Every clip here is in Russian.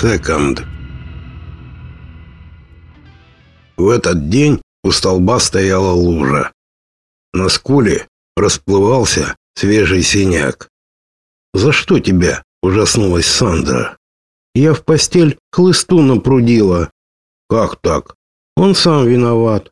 Секонд. В этот день у столба стояла лужа. На скуле расплывался свежий синяк. «За что тебя?» – ужаснулась Сандра. «Я в постель хлысту напрудила». «Как так?» «Он сам виноват.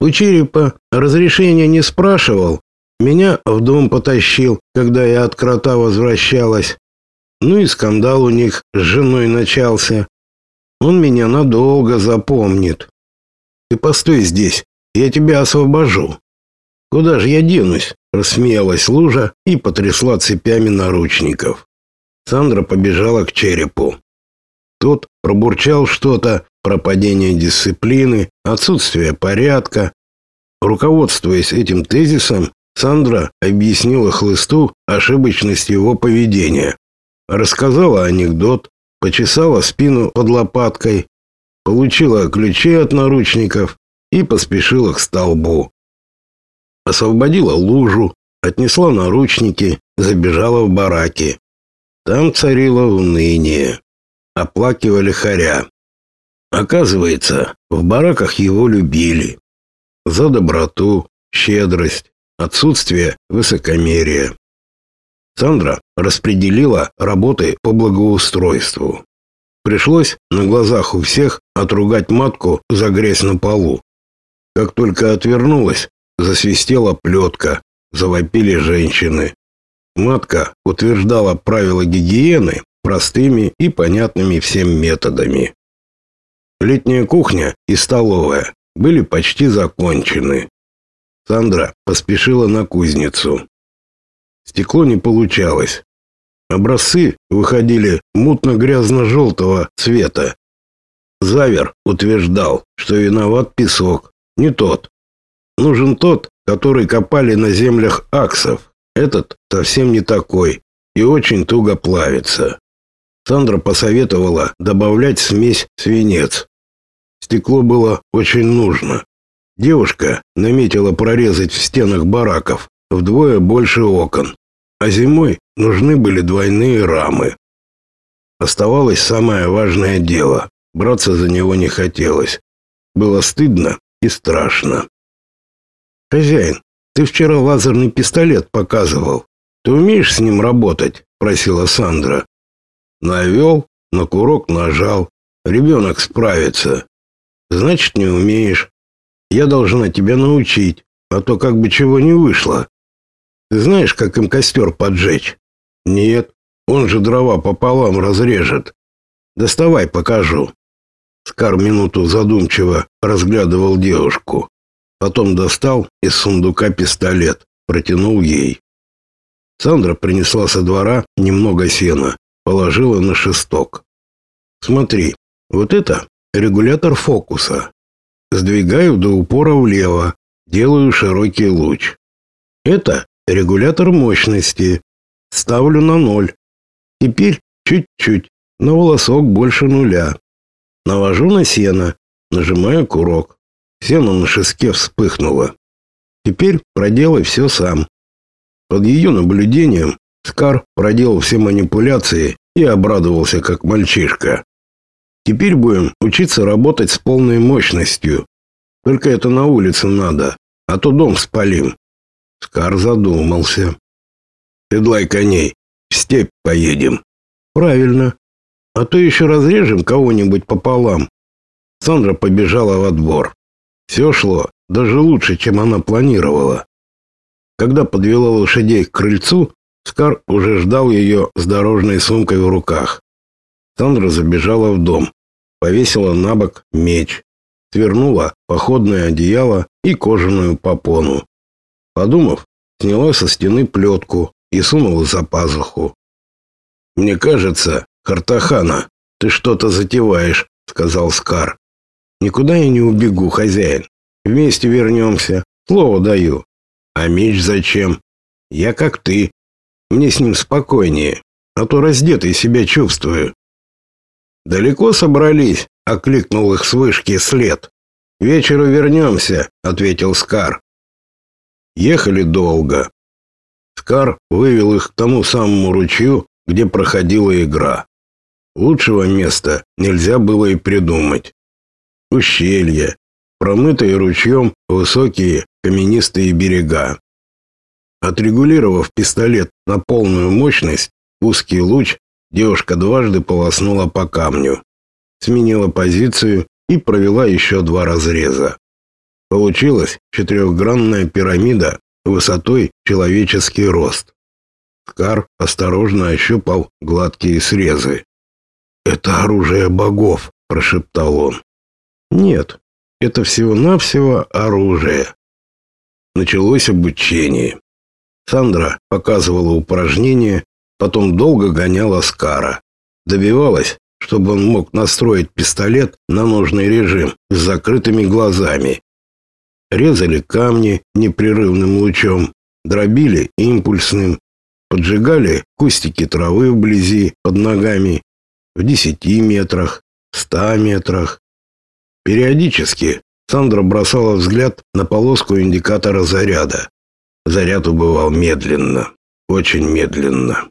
У черепа разрешения не спрашивал. Меня в дом потащил, когда я от крота возвращалась. Ну и скандал у них с женой начался. Он меня надолго запомнит. Ты постой здесь, я тебя освобожу. Куда же я денусь? Рассмеялась лужа и потрясла цепями наручников. Сандра побежала к черепу. Тот пробурчал что-то про падение дисциплины, отсутствие порядка. Руководствуясь этим тезисом, Сандра объяснила хлысту ошибочность его поведения рассказала анекдот, почесала спину под лопаткой, получила ключи от наручников и поспешила к столбу. Освободила лужу, отнесла наручники, забежала в бараки. Там царило уныние. Оплакивали хоря. Оказывается, в бараках его любили. За доброту, щедрость, отсутствие высокомерия. Сандра распределила работы по благоустройству. Пришлось на глазах у всех отругать матку за грязь на полу. Как только отвернулась, засвистела плетка, завопили женщины. Матка утверждала правила гигиены простыми и понятными всем методами. Летняя кухня и столовая были почти закончены. Сандра поспешила на кузницу. Стекло не получалось. Образцы выходили мутно-грязно-желтого цвета. Завер утверждал, что виноват песок, не тот. Нужен тот, который копали на землях аксов. Этот совсем не такой и очень туго плавится. Сандра посоветовала добавлять смесь свинец. Стекло было очень нужно. Девушка наметила прорезать в стенах бараков вдвое больше окон, а зимой нужны были двойные рамы. Оставалось самое важное дело. Браться за него не хотелось. Было стыдно и страшно. «Хозяин, ты вчера лазерный пистолет показывал. Ты умеешь с ним работать?» – просила Сандра. Навел, на курок нажал. Ребенок справится. Значит, не умеешь. Я должна тебя научить, а то как бы чего не вышло. Знаешь, как им костер поджечь? Нет, он же дрова пополам разрежет. Доставай, покажу. Скар минуту задумчиво разглядывал девушку. Потом достал из сундука пистолет, протянул ей. Сандра принесла со двора немного сена, положила на шесток. Смотри, вот это регулятор фокуса. Сдвигаю до упора влево, делаю широкий луч. Это регулятор мощности. Ставлю на ноль. Теперь чуть-чуть, на волосок больше нуля. Навожу на сено, нажимаю курок. Сено на шеске вспыхнуло. Теперь проделай все сам. Под ее наблюдением Скар проделал все манипуляции и обрадовался как мальчишка. Теперь будем учиться работать с полной мощностью. Только это на улице надо, а то дом спалим. Скар задумался. Седлай коней, в степь поедем. Правильно. А то еще разрежем кого-нибудь пополам. Сандра побежала во двор. Все шло даже лучше, чем она планировала. Когда подвела лошадей к крыльцу, Скар уже ждал ее с дорожной сумкой в руках. Сандра забежала в дом, повесила на бок меч, свернула походное одеяло и кожаную попону. Подумав, сняла со стены плетку и сунула за пазуху. «Мне кажется, Хартахана, ты что-то затеваешь», — сказал Скар. «Никуда я не убегу, хозяин. Вместе вернемся. Слово даю. А меч зачем? Я как ты. Мне с ним спокойнее, а то раздетый себя чувствую». «Далеко собрались?» — окликнул их с вышки след. «Вечеру вернемся», — ответил Скар. Ехали долго. Скар вывел их к тому самому ручью, где проходила игра. Лучшего места нельзя было и придумать. Ущелье, промытые ручьем высокие каменистые берега. Отрегулировав пистолет на полную мощность, узкий луч девушка дважды полоснула по камню, сменила позицию и провела еще два разреза. Получилась четырехгранная пирамида высотой человеческий рост. Скар осторожно ощупал гладкие срезы. «Это оружие богов», — прошептал он. «Нет, это всего-навсего оружие». Началось обучение. Сандра показывала упражнения, потом долго гоняла Скара. Добивалась, чтобы он мог настроить пистолет на нужный режим с закрытыми глазами. Резали камни непрерывным лучом, дробили импульсным, поджигали кустики травы вблизи, под ногами, в десяти метрах, ста метрах. Периодически Сандра бросала взгляд на полоску индикатора заряда. Заряд убывал медленно, очень медленно.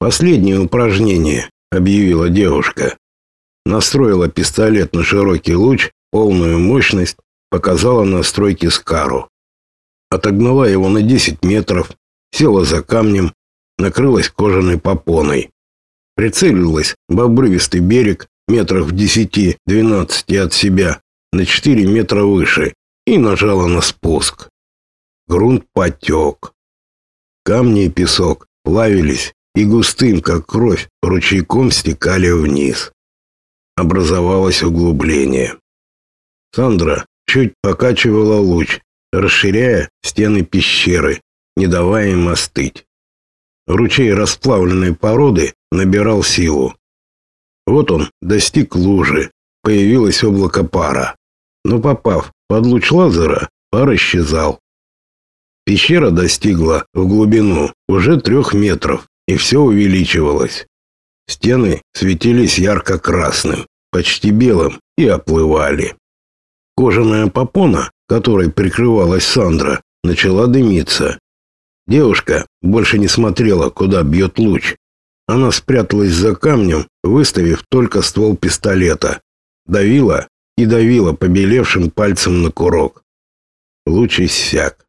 «Последнее упражнение», — объявила девушка. Настроила пистолет на широкий луч, полную мощность, показала настройки Скару. Отогнала его на 10 метров, села за камнем, накрылась кожаной попоной. Прицелилась в обрывистый берег метрах в 10-12 от себя, на 4 метра выше, и нажала на спуск. Грунт потек. Камни и песок плавились и густым, как кровь, ручейком стекали вниз. Образовалось углубление. Сандра чуть покачивала луч, расширяя стены пещеры, не давая им остыть. Ручей расплавленной породы набирал силу. Вот он достиг лужи, появилось облако пара. Но попав под луч лазера, пар исчезал. Пещера достигла в глубину уже трех метров, и все увеличивалось. Стены светились ярко-красным, почти белым, и оплывали. Кожаная попона, которой прикрывалась Сандра, начала дымиться. Девушка больше не смотрела, куда бьет луч. Она спряталась за камнем, выставив только ствол пистолета. Давила и давила побелевшим пальцем на курок. Луч иссяк.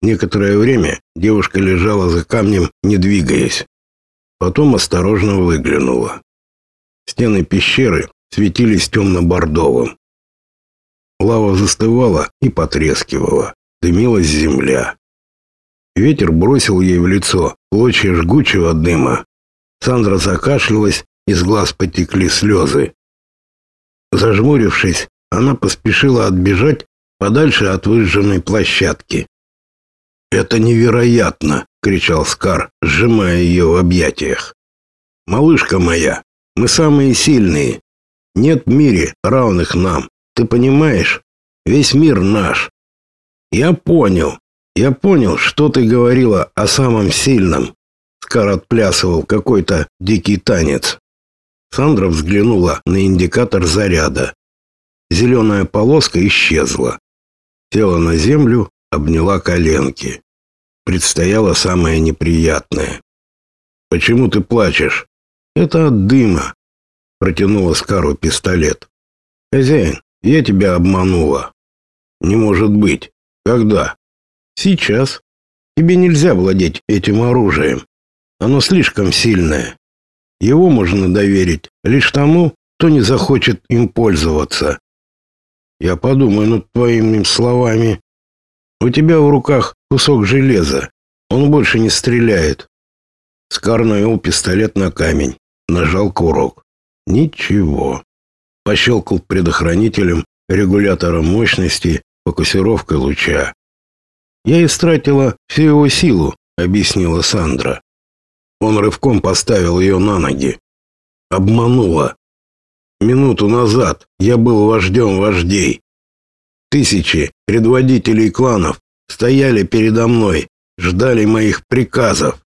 Некоторое время девушка лежала за камнем, не двигаясь. Потом осторожно выглянула. Стены пещеры светились темно-бордовым. Лава застывала и потрескивала, дымилась земля. Ветер бросил ей в лицо клочья жгучего дыма. Сандра закашлялась, из глаз потекли слезы. Зажмурившись, она поспешила отбежать подальше от выжженной площадки. «Это невероятно!» — кричал Скар, сжимая ее в объятиях. «Малышка моя, мы самые сильные. Нет в мире равных нам. Ты понимаешь? Весь мир наш». «Я понял. Я понял, что ты говорила о самом сильном. Скар отплясывал какой-то дикий танец. Сандра взглянула на индикатор заряда. Зеленая полоска исчезла. Села на землю, обняла коленки. Предстояло самое неприятное. «Почему ты плачешь?» «Это от дыма», — протянула Скару пистолет. «Хозяин, я тебя обманула». «Не может быть. Когда?» Сейчас. Тебе нельзя владеть этим оружием. Оно слишком сильное. Его можно доверить лишь тому, кто не захочет им пользоваться. Я подумаю над твоими словами. У тебя в руках кусок железа. Он больше не стреляет. Скар навел пистолет на камень, нажал курок. Ничего. Пощелкал предохранителем, регулятором мощности, фокусировкой луча. Я истратила всю его силу, объяснила Сандра. Он рывком поставил ее на ноги. Обманула. Минуту назад я был вождем вождей. Тысячи предводителей кланов стояли передо мной, ждали моих приказов.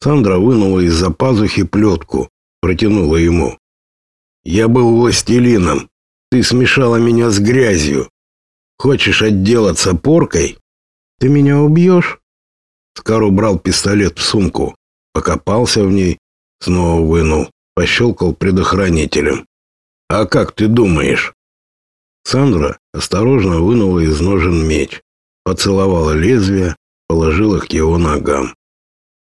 Сандра вынула из-за пазухи плетку, протянула ему. Я был властелином. Ты смешала меня с грязью. Хочешь отделаться поркой? Ты меня убьешь?» Скар убрал пистолет в сумку, покопался в ней, снова вынул, пощелкал предохранителем. «А как ты думаешь?» Сандра осторожно вынула из ножен меч, поцеловала лезвие, положила к его ногам.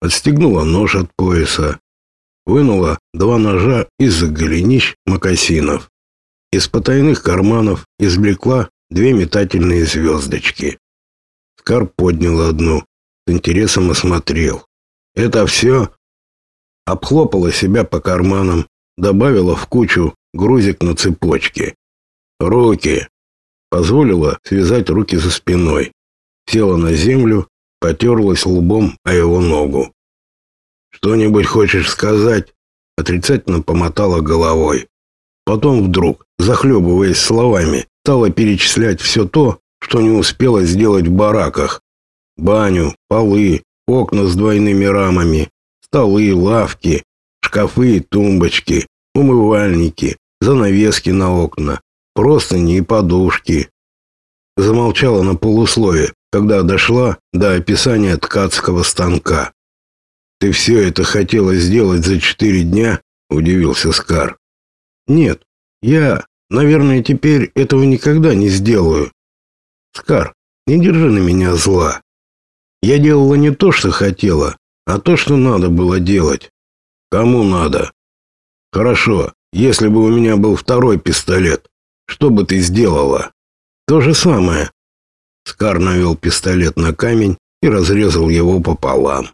Отстегнула нож от пояса, вынула два ножа из-за голенищ мокасинов. Из потайных карманов извлекла две метательные звездочки. Скар поднял одну, с интересом осмотрел. «Это все?» Обхлопала себя по карманам, добавила в кучу грузик на цепочке. «Руки!» Позволила связать руки за спиной. Села на землю, потерлась лбом о его ногу. «Что-нибудь хочешь сказать?» Отрицательно помотала головой. Потом вдруг, захлебываясь словами, стала перечислять все то, что не успела сделать в бараках. Баню, полы, окна с двойными рамами, столы, лавки, шкафы и тумбочки, умывальники, занавески на окна, простыни и подушки. Замолчала на полуслове, когда дошла до описания ткацкого станка. «Ты все это хотела сделать за четыре дня?» – удивился Скар. «Нет, я, наверное, теперь этого никогда не сделаю. Скар, не держи на меня зла. Я делала не то, что хотела, а то, что надо было делать. Кому надо? Хорошо, если бы у меня был второй пистолет, что бы ты сделала? То же самое. Скар навел пистолет на камень и разрезал его пополам.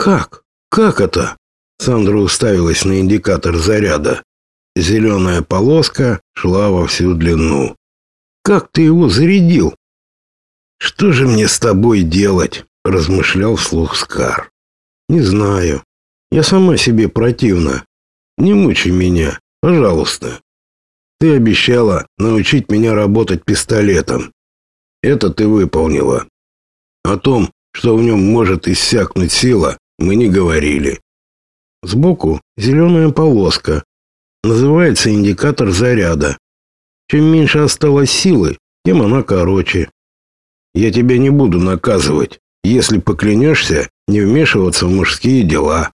Как? Как это? Сандра уставилась на индикатор заряда. Зеленая полоска шла во всю длину. Как ты его зарядил? Что же мне с тобой делать? размышлял вслух Скар. Не знаю. Я сама себе противна. Не мучи меня, пожалуйста. Ты обещала научить меня работать пистолетом. Это ты выполнила. О том, что в нем может иссякнуть сила, мы не говорили. Сбоку зеленая полоска. Называется индикатор заряда. Чем меньше осталось силы, тем она короче. Я тебя не буду наказывать, если поклянешься не вмешиваться в мужские дела.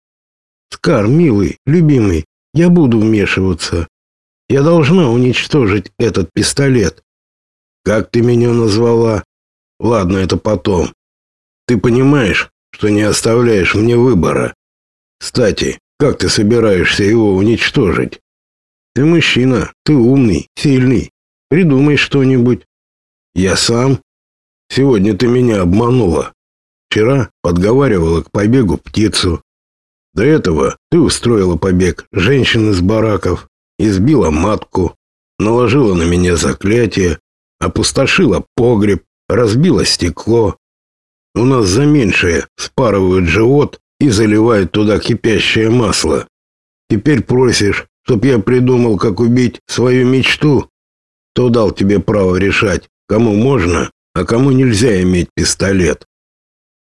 Скар, милый, любимый, я буду вмешиваться. Я должна уничтожить этот пистолет. Как ты меня назвала? Ладно, это потом. Ты понимаешь, что не оставляешь мне выбора. Кстати, как ты собираешься его уничтожить? Ты мужчина, ты умный, сильный. Придумай что-нибудь. Я сам. Сегодня ты меня обманула. Вчера подговаривала к побегу птицу. До этого ты устроила побег женщин из бараков, избила матку, наложила на меня заклятие, опустошила погреб, разбила стекло, у нас за меньшее спарывают живот и заливают туда кипящее масло. Теперь просишь, чтоб я придумал, как убить свою мечту? Кто дал тебе право решать, кому можно, а кому нельзя иметь пистолет?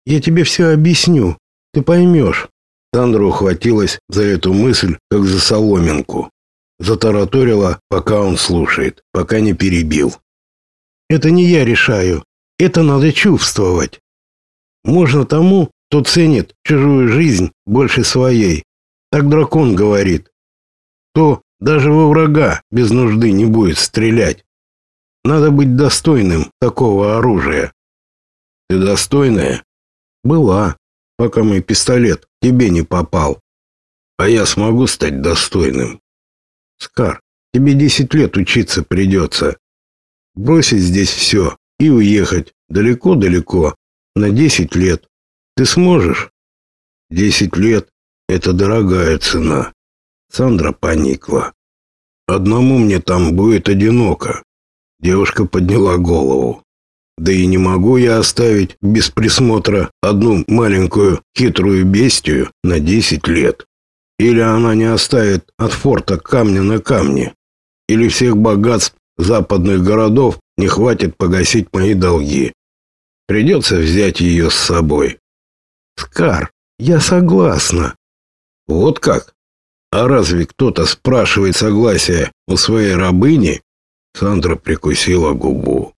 Я тебе все объясню, ты поймешь. Сандра ухватилась за эту мысль, как за соломинку. Затараторила, пока он слушает, пока не перебил. Это не я решаю, это надо чувствовать. Можно тому, кто ценит чужую жизнь больше своей. Так дракон говорит. То даже во врага без нужды не будет стрелять. Надо быть достойным такого оружия. Ты достойная? Была, пока мой пистолет тебе не попал. А я смогу стать достойным. Скар, тебе десять лет учиться придется. Бросить здесь все и уехать далеко-далеко на 10 лет. Ты сможешь? 10 лет — это дорогая цена. Сандра поникла. Одному мне там будет одиноко. Девушка подняла голову. Да и не могу я оставить без присмотра одну маленькую хитрую бестию на 10 лет. Или она не оставит от форта камня на камне. Или всех богатств западных городов не хватит погасить мои долги. Придется взять ее с собой. Скар, я согласна. Вот как? А разве кто-то спрашивает согласия у своей рабыни? Сандра прикусила губу.